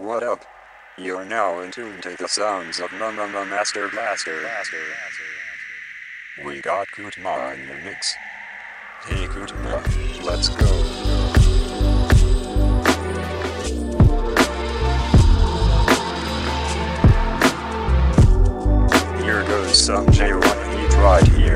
What up? You're now in tune to the sounds of Mama Master Blaster. We got Kutma in the mix. Hey Kutma, let's go. Here goes some J1 heat right here.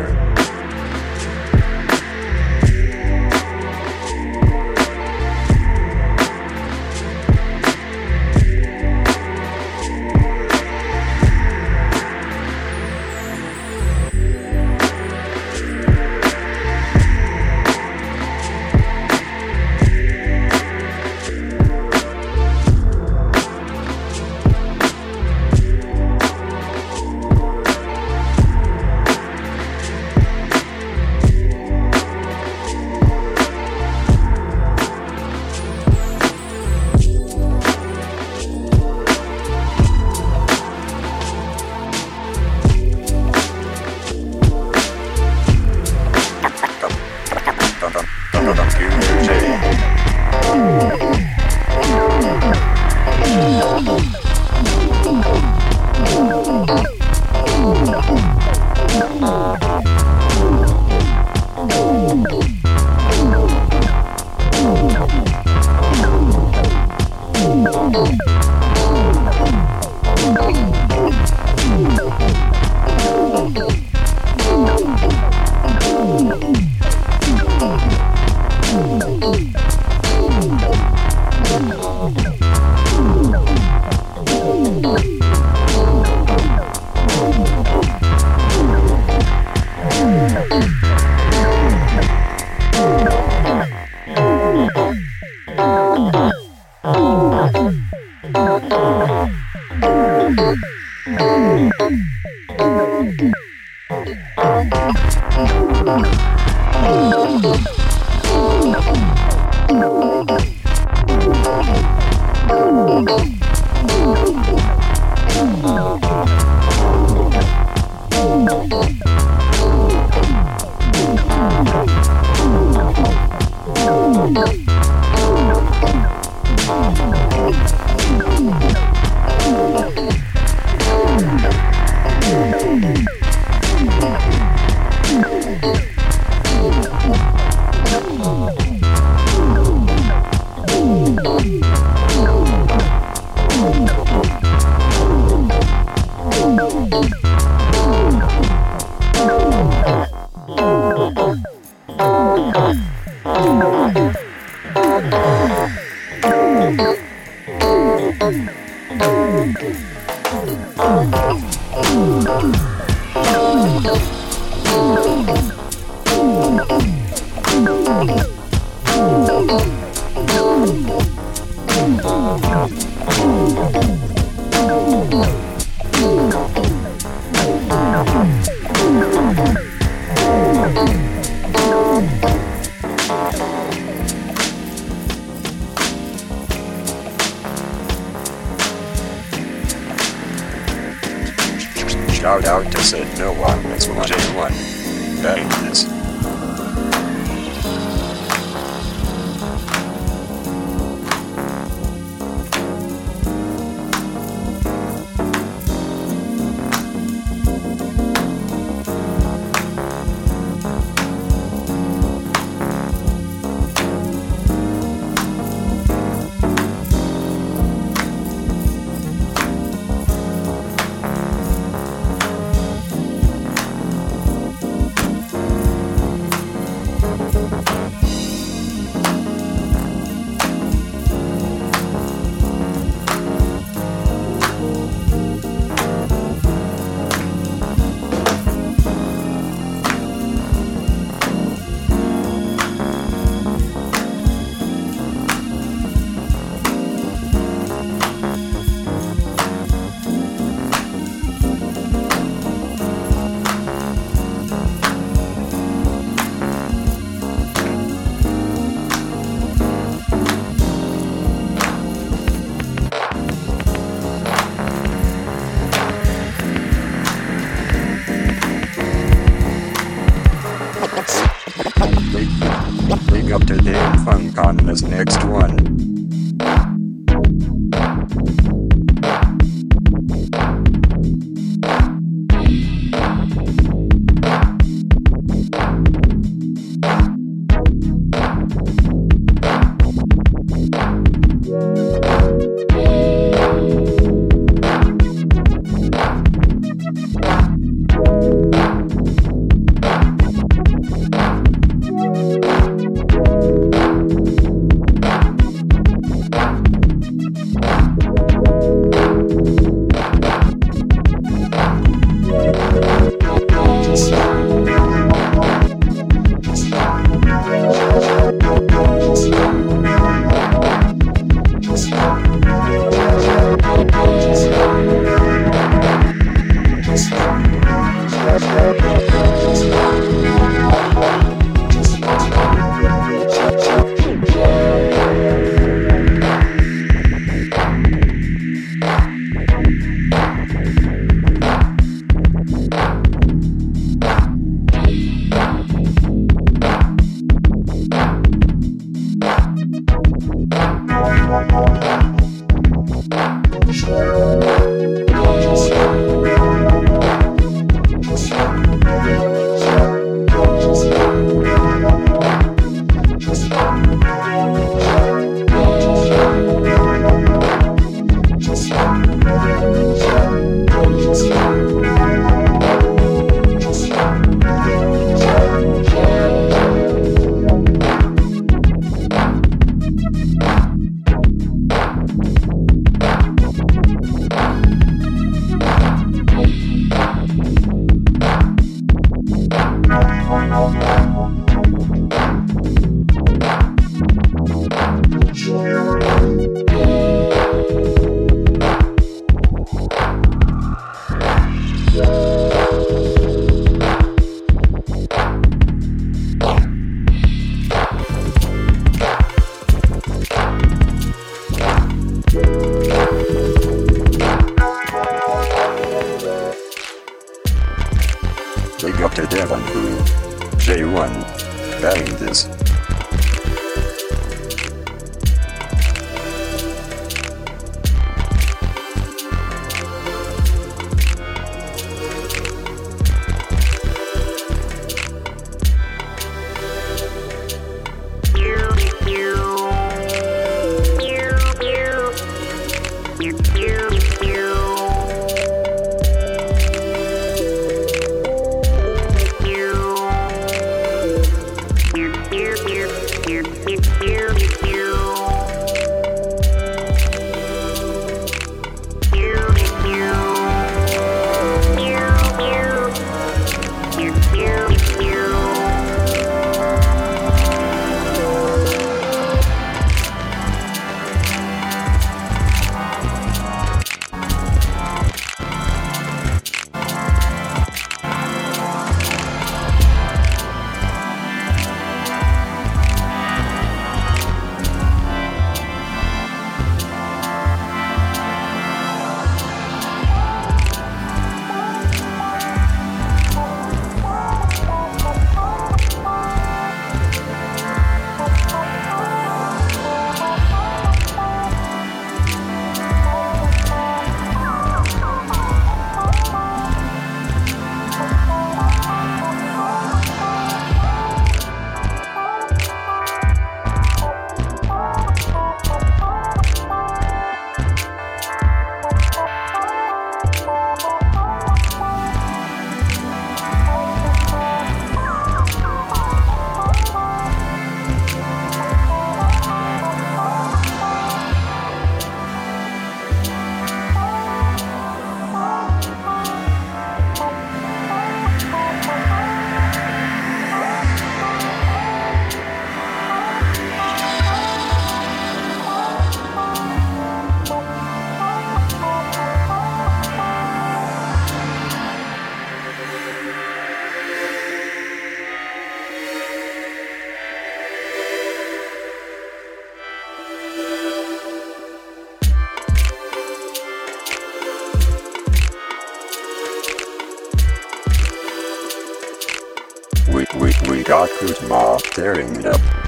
Tearing it up.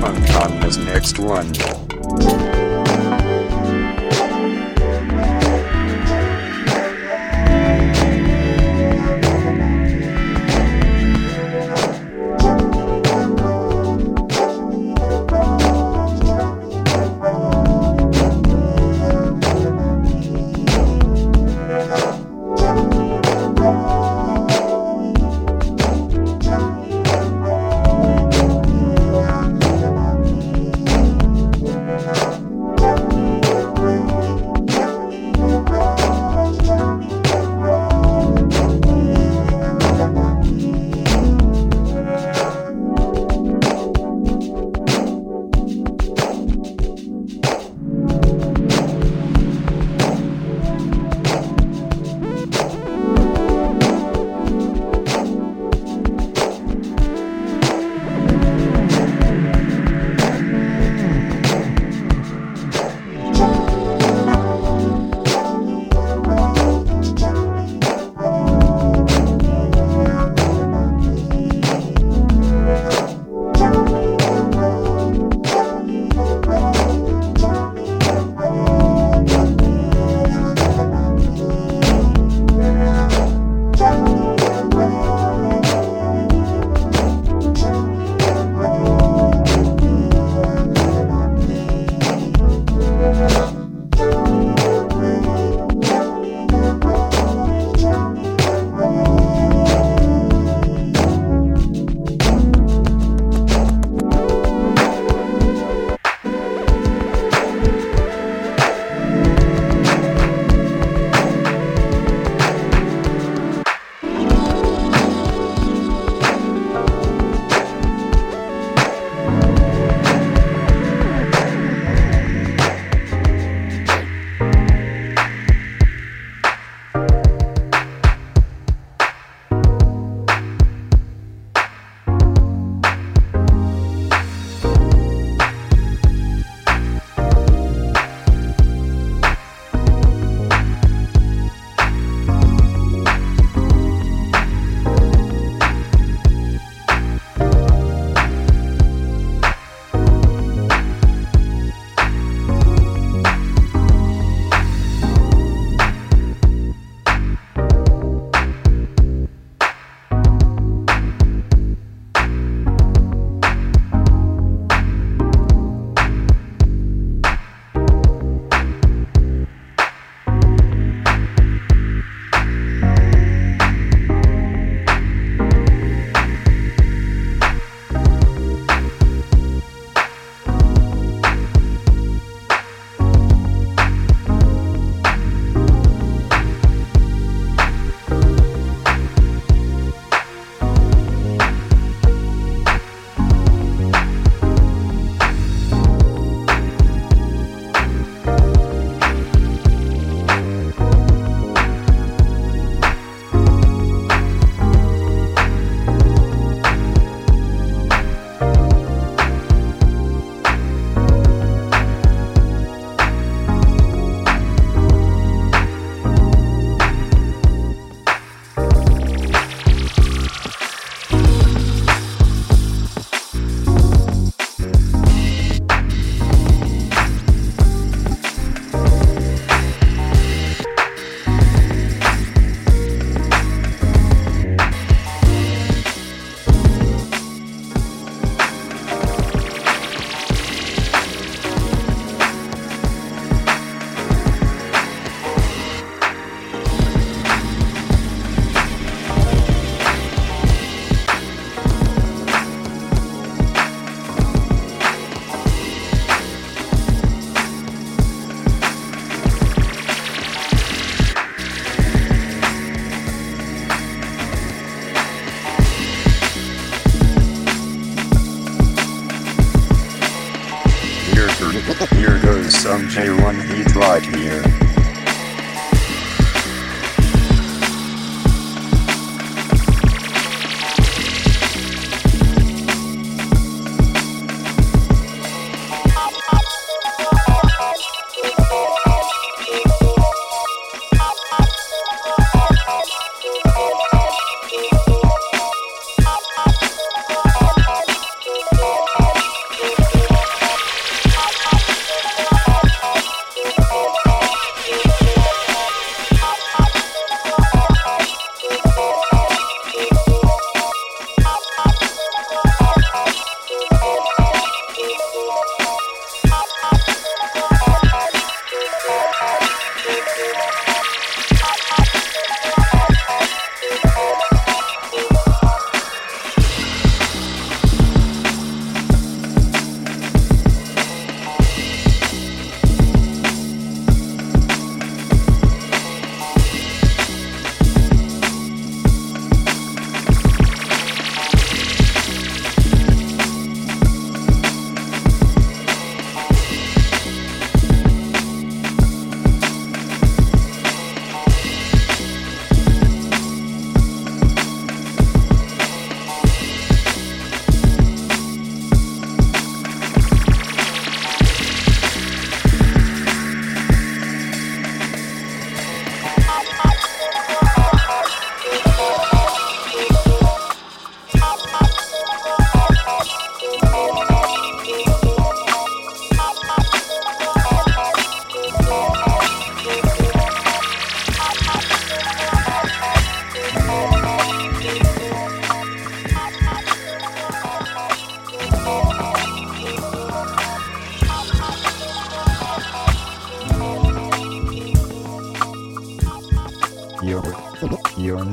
Punk on this next one.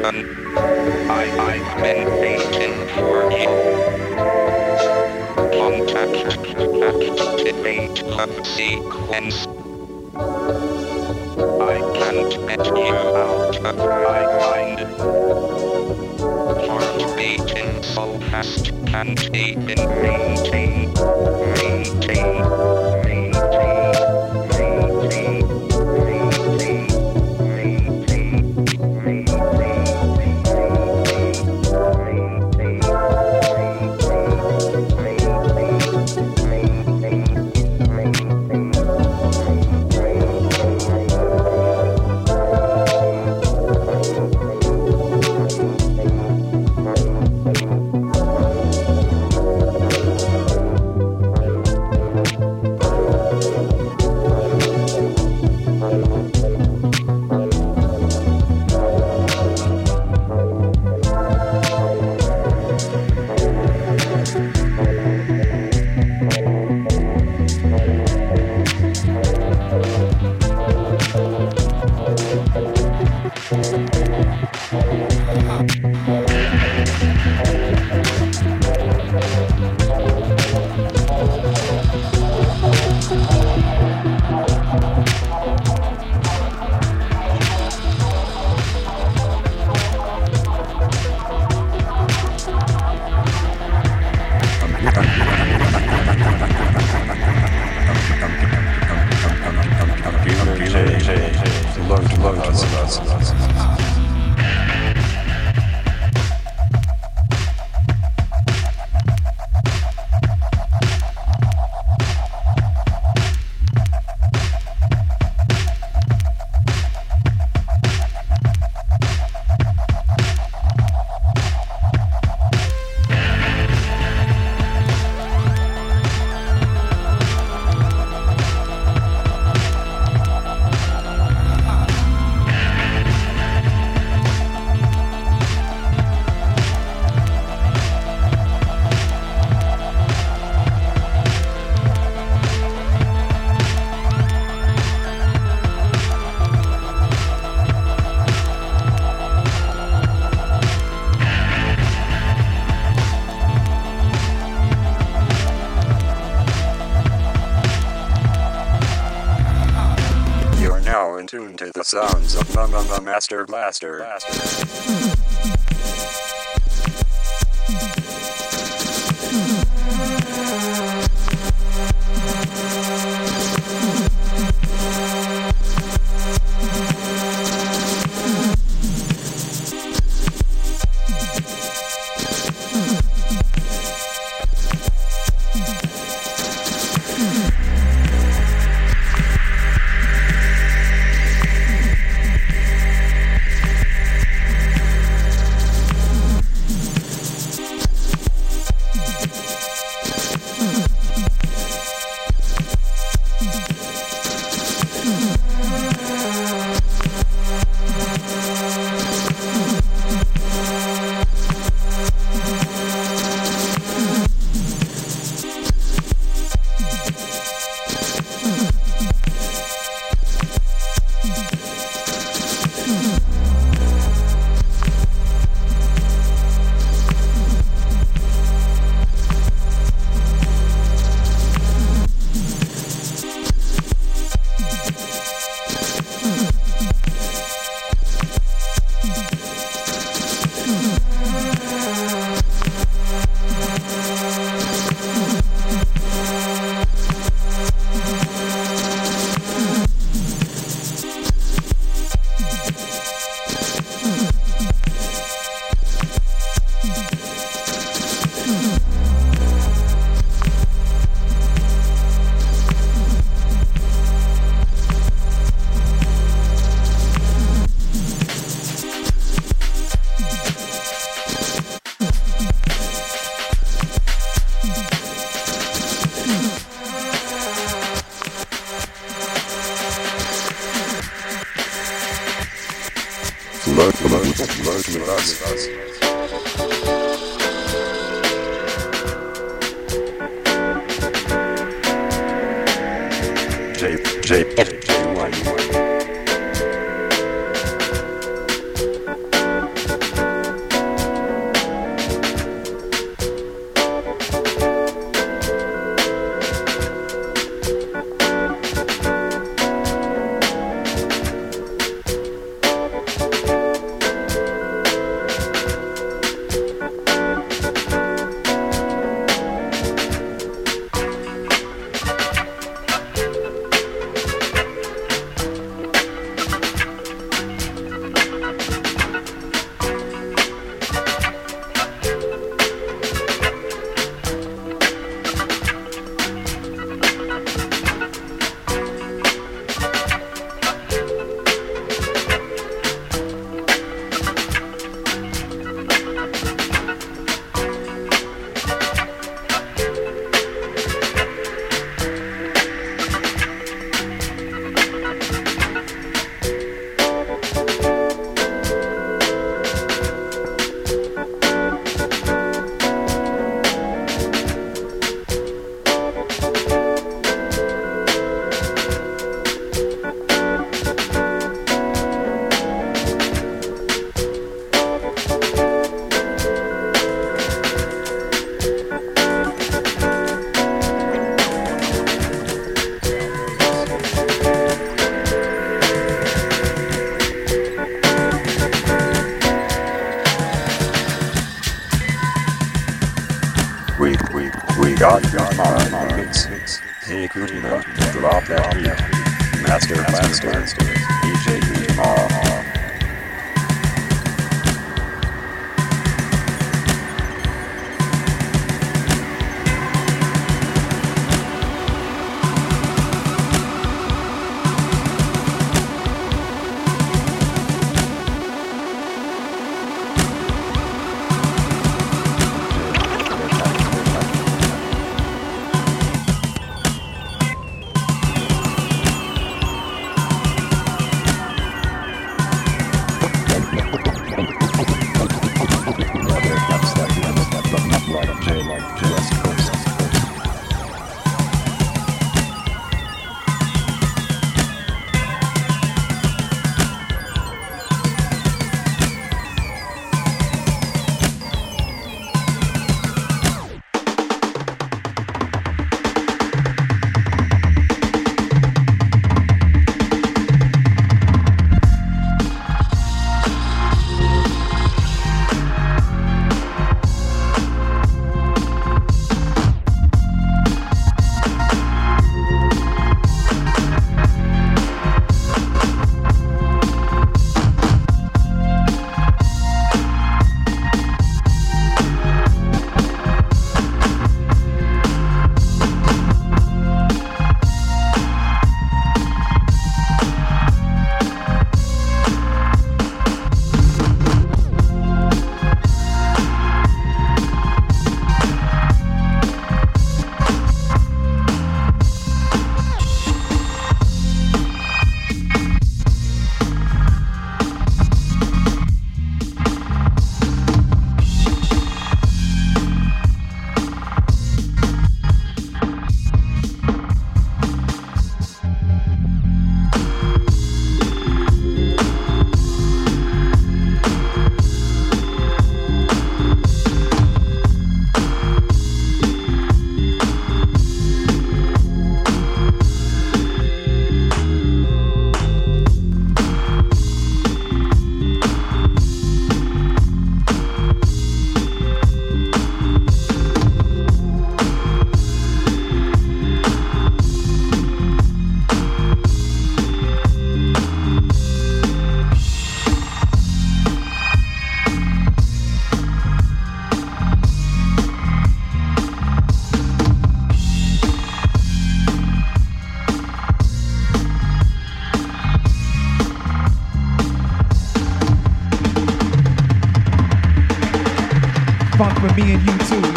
fun. I, I've been waiting for you. Activate the sequence. I can't get you out of my mind. Heart beating so fast, can't even Master Blaster. Blaster.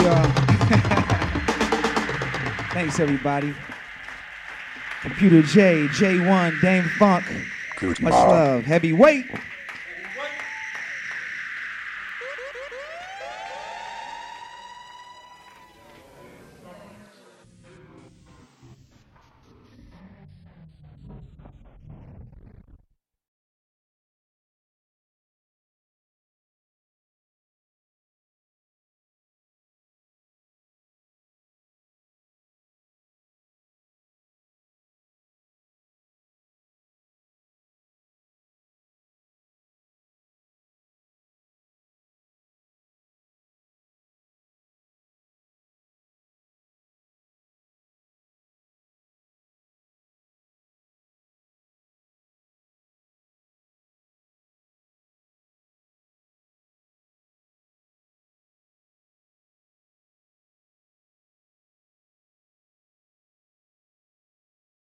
Y'all. Thanks, everybody. Computer Jay, J1, Dame Funk. Good Much love. Heavyweight.